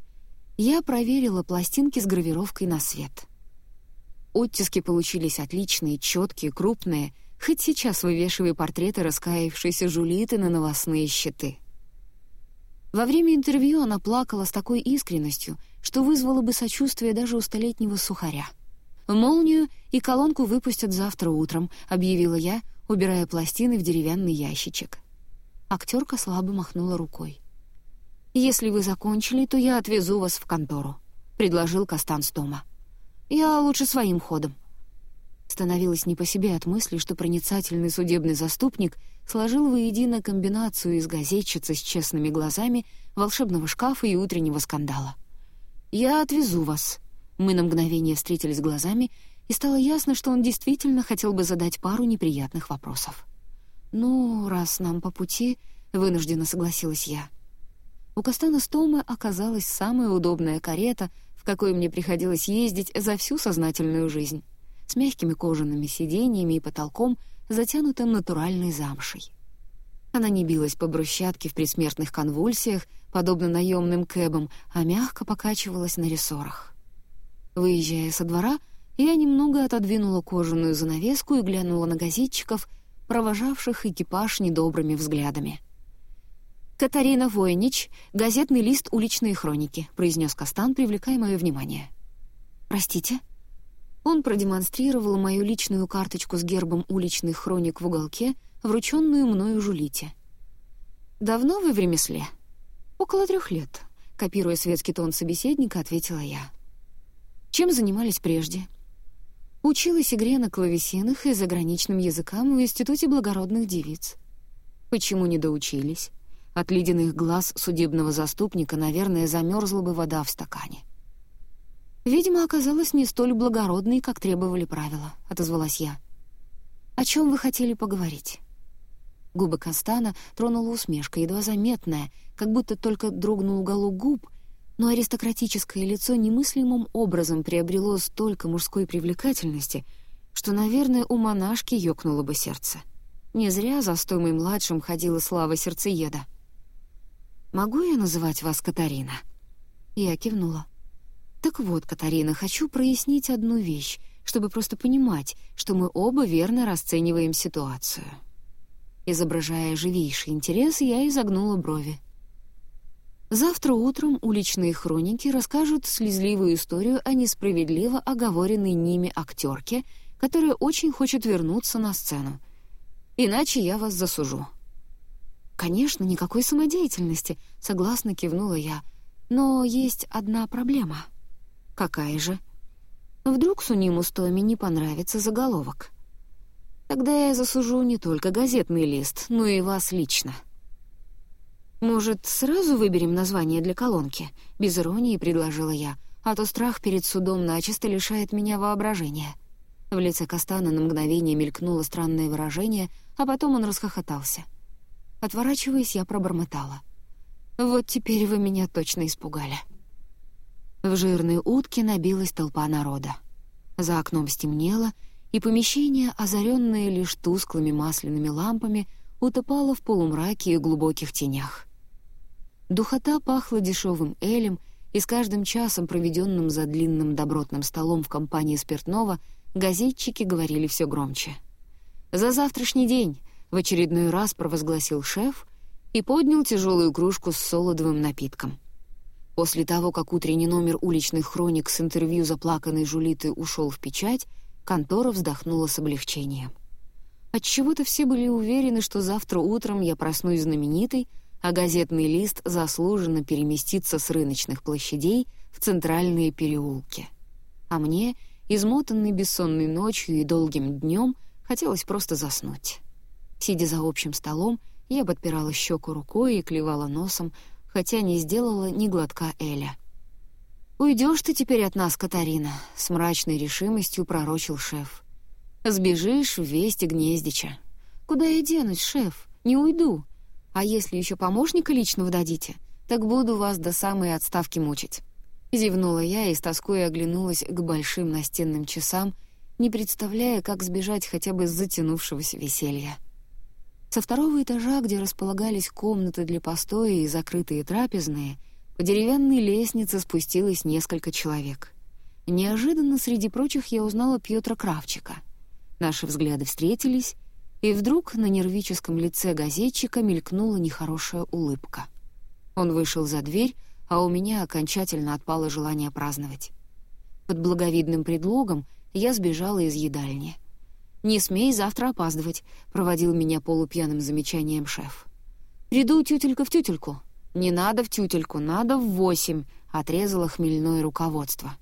я проверила пластинки с гравировкой на свет. Оттиски получились отличные, четкие, крупные, хоть сейчас вывешивай портреты раскаявшейся Жулиты на новостные щиты — во время интервью она плакала с такой искренностью, что вызвало бы сочувствие даже у столетнего сухаря. «Молнию и колонку выпустят завтра утром», — объявила я, убирая пластины в деревянный ящичек. Актерка слабо махнула рукой. «Если вы закончили, то я отвезу вас в контору», — предложил Костанс дома. «Я лучше своим ходом». Становилось не по себе от мысли, что проницательный судебный заступник сложил воедино комбинацию из газетчицы с честными глазами, волшебного шкафа и утреннего скандала. «Я отвезу вас». Мы на мгновение встретились глазами, и стало ясно, что он действительно хотел бы задать пару неприятных вопросов. «Ну, раз нам по пути», — вынужденно согласилась я. У Костана Стомы оказалась самая удобная карета, в какой мне приходилось ездить за всю сознательную жизнь с мягкими кожаными сиденьями и потолком, затянутым натуральной замшей. Она не билась по брусчатке в предсмертных конвульсиях, подобно наемным кэбам, а мягко покачивалась на рессорах. Выезжая со двора, я немного отодвинула кожаную занавеску и глянула на газетчиков, провожавших экипаж недобрыми взглядами. «Катарина Войнич, газетный лист «Уличные хроники», — произнес Кастан, привлекая мое внимание. «Простите?» Он продемонстрировал мою личную карточку с гербом уличных хроник в уголке, врученную мною Жулите. «Давно вы в ремесле?» «Около трех лет», — копируя светский тон собеседника, ответила я. «Чем занимались прежде?» Училась игре на клавесинах и заграничным языкам в Институте благородных девиц. Почему не доучились? От ледяных глаз судебного заступника, наверное, замерзла бы вода в стакане. «Видимо, оказалась не столь благородной, как требовали правила», — отозвалась я. «О чем вы хотели поговорить?» Губы Кастана тронула усмешка, едва заметная, как будто только дрогнул уголок губ, но аристократическое лицо немыслимым образом приобрело столько мужской привлекательности, что, наверное, у монашки ёкнуло бы сердце. Не зря за стоймой младшим ходила слава сердцееда. «Могу я называть вас Катарина?» Я кивнула. Так вот, Катарина, хочу прояснить одну вещь, чтобы просто понимать, что мы оба верно расцениваем ситуацию. Изображая живейший интерес, я изогнула брови. Завтра утром уличные хроники расскажут слезливую историю о несправедливо оговоренной ними актерке, которая очень хочет вернуться на сцену. Иначе я вас засужу. «Конечно, никакой самодеятельности», — согласно кивнула я — Но есть одна проблема. Какая же? Вдруг Суниму Стоми не понравится заголовок. Тогда я засужу не только газетный лист, но и вас лично. «Может, сразу выберем название для колонки?» — без иронии предложила я, а то страх перед судом начисто лишает меня воображения. В лице Кастана на мгновение мелькнуло странное выражение, а потом он расхохотался. Отворачиваясь, я пробормотала. «Вот теперь вы меня точно испугали». В жирной утке набилась толпа народа. За окном стемнело, и помещение, озаренное лишь тусклыми масляными лампами, утопало в полумраке и глубоких тенях. Духота пахла дешевым элем, и с каждым часом, проведенным за длинным добротным столом в компании спиртного, газетчики говорили все громче. «За завтрашний день!» — в очередной раз провозгласил шеф и поднял тяжелую кружку с солодовым напитком. После того, как утренний номер уличных хроник с интервью заплаканной Жулиты ушел в печать, контора вздохнула с облегчением. Отчего-то все были уверены, что завтра утром я проснусь знаменитой, а газетный лист заслуженно переместится с рыночных площадей в центральные переулки. А мне, измотанной бессонной ночью и долгим днем, хотелось просто заснуть. Сидя за общим столом, я подпирала щеку рукой и клевала носом, хотя не сделала ни глотка Эля. «Уйдешь ты теперь от нас, Катарина», — с мрачной решимостью пророчил шеф. «Сбежишь в вести гнездича». «Куда я денусь, шеф? Не уйду. А если еще помощника личного дадите, так буду вас до самой отставки мучить». Зевнула я и с тоской оглянулась к большим настенным часам, не представляя, как сбежать хотя бы с затянувшегося веселья. Со второго этажа, где располагались комнаты для постоя и закрытые трапезные, по деревянной лестнице спустилось несколько человек. Неожиданно среди прочих я узнала Пьетра Кравчика. Наши взгляды встретились, и вдруг на нервическом лице газетчика мелькнула нехорошая улыбка. Он вышел за дверь, а у меня окончательно отпало желание праздновать. Под благовидным предлогом я сбежала из едальни — «Не смей завтра опаздывать», — проводил меня полупьяным замечанием шеф. «Приду тютелька в тютельку». «Не надо в тютельку, надо в восемь», — отрезало хмельное руководство.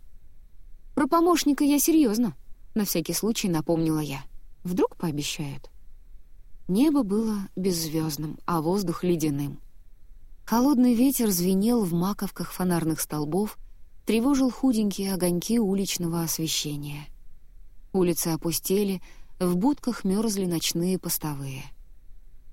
«Про помощника я серьезно», — на всякий случай напомнила я. «Вдруг пообещают?» Небо было беззвездным, а воздух ледяным. Холодный ветер звенел в маковках фонарных столбов, тревожил худенькие огоньки уличного освещения. Улицы опустели, в будках мерзли ночные постовые.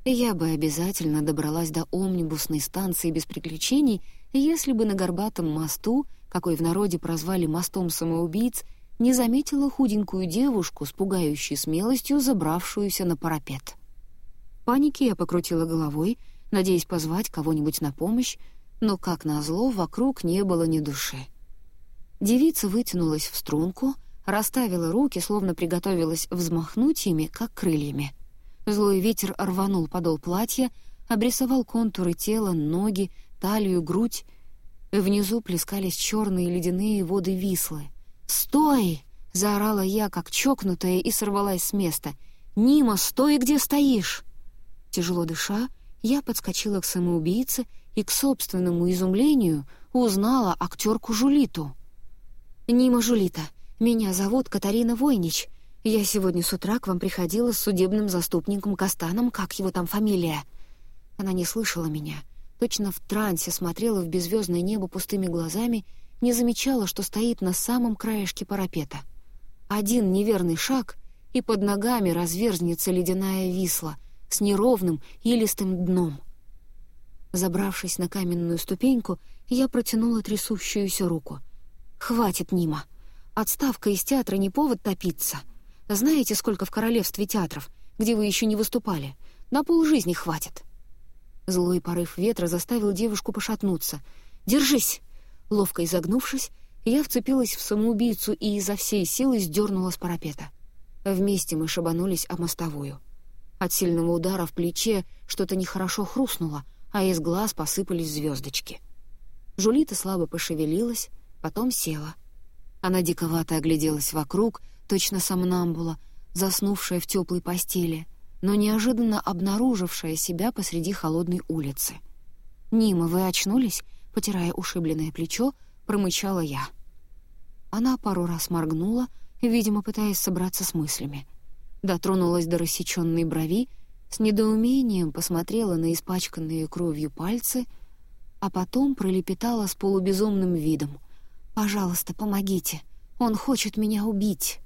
Я бы обязательно добралась до омнибусной станции без приключений, если бы на горбатом мосту, какой в народе прозвали «мостом самоубийц», не заметила худенькую девушку с пугающей смелостью, забравшуюся на парапет. В панике я покрутила головой, надеясь позвать кого-нибудь на помощь, но, как назло, вокруг не было ни души. Девица вытянулась в струнку — расставила руки, словно приготовилась взмахнуть ими, как крыльями. Злой ветер рванул подол платья, обрисовал контуры тела, ноги, талию, грудь. Внизу плескались черные ледяные воды Вислы. «Стой!» — заорала я, как чокнутая, и сорвалась с места. «Нима, стой, где стоишь!» Тяжело дыша, я подскочила к самоубийце и, к собственному изумлению, узнала актерку Жулиту. «Нима Жулита, меня зовут Катарина Войнич. Я сегодня с утра к вам приходила с судебным заступником Кастаном, как его там фамилия. Она не слышала меня. Точно в трансе смотрела в беззвездное небо пустыми глазами, не замечала, что стоит на самом краешке парапета. Один неверный шаг, и под ногами разверзнется ледяная висла с неровным илистым дном. Забравшись на каменную ступеньку, я протянула трясущуюся руку. «Хватит, Нима!» Отставка из театра не повод топиться. Знаете, сколько в королевстве театров, где вы еще не выступали? На полжизни хватит». Злой порыв ветра заставил девушку пошатнуться. «Держись!» Ловко изогнувшись, я вцепилась в самоубийцу и изо всей силы сдернула с парапета. Вместе мы шабанулись о мостовую. От сильного удара в плече что-то нехорошо хрустнуло, а из глаз посыпались звездочки. Жулита слабо пошевелилась, потом села — она диковато огляделась вокруг, точно сомнамбула, заснувшая в теплой постели, но неожиданно обнаружившая себя посреди холодной улицы. «Нима, вы очнулись?» — потирая ушибленное плечо, промычала я. Она пару раз моргнула, видимо, пытаясь собраться с мыслями. Дотронулась до рассеченной брови, с недоумением посмотрела на испачканные кровью пальцы, а потом пролепетала с полубезумным видом. «Пожалуйста, помогите. Он хочет меня убить».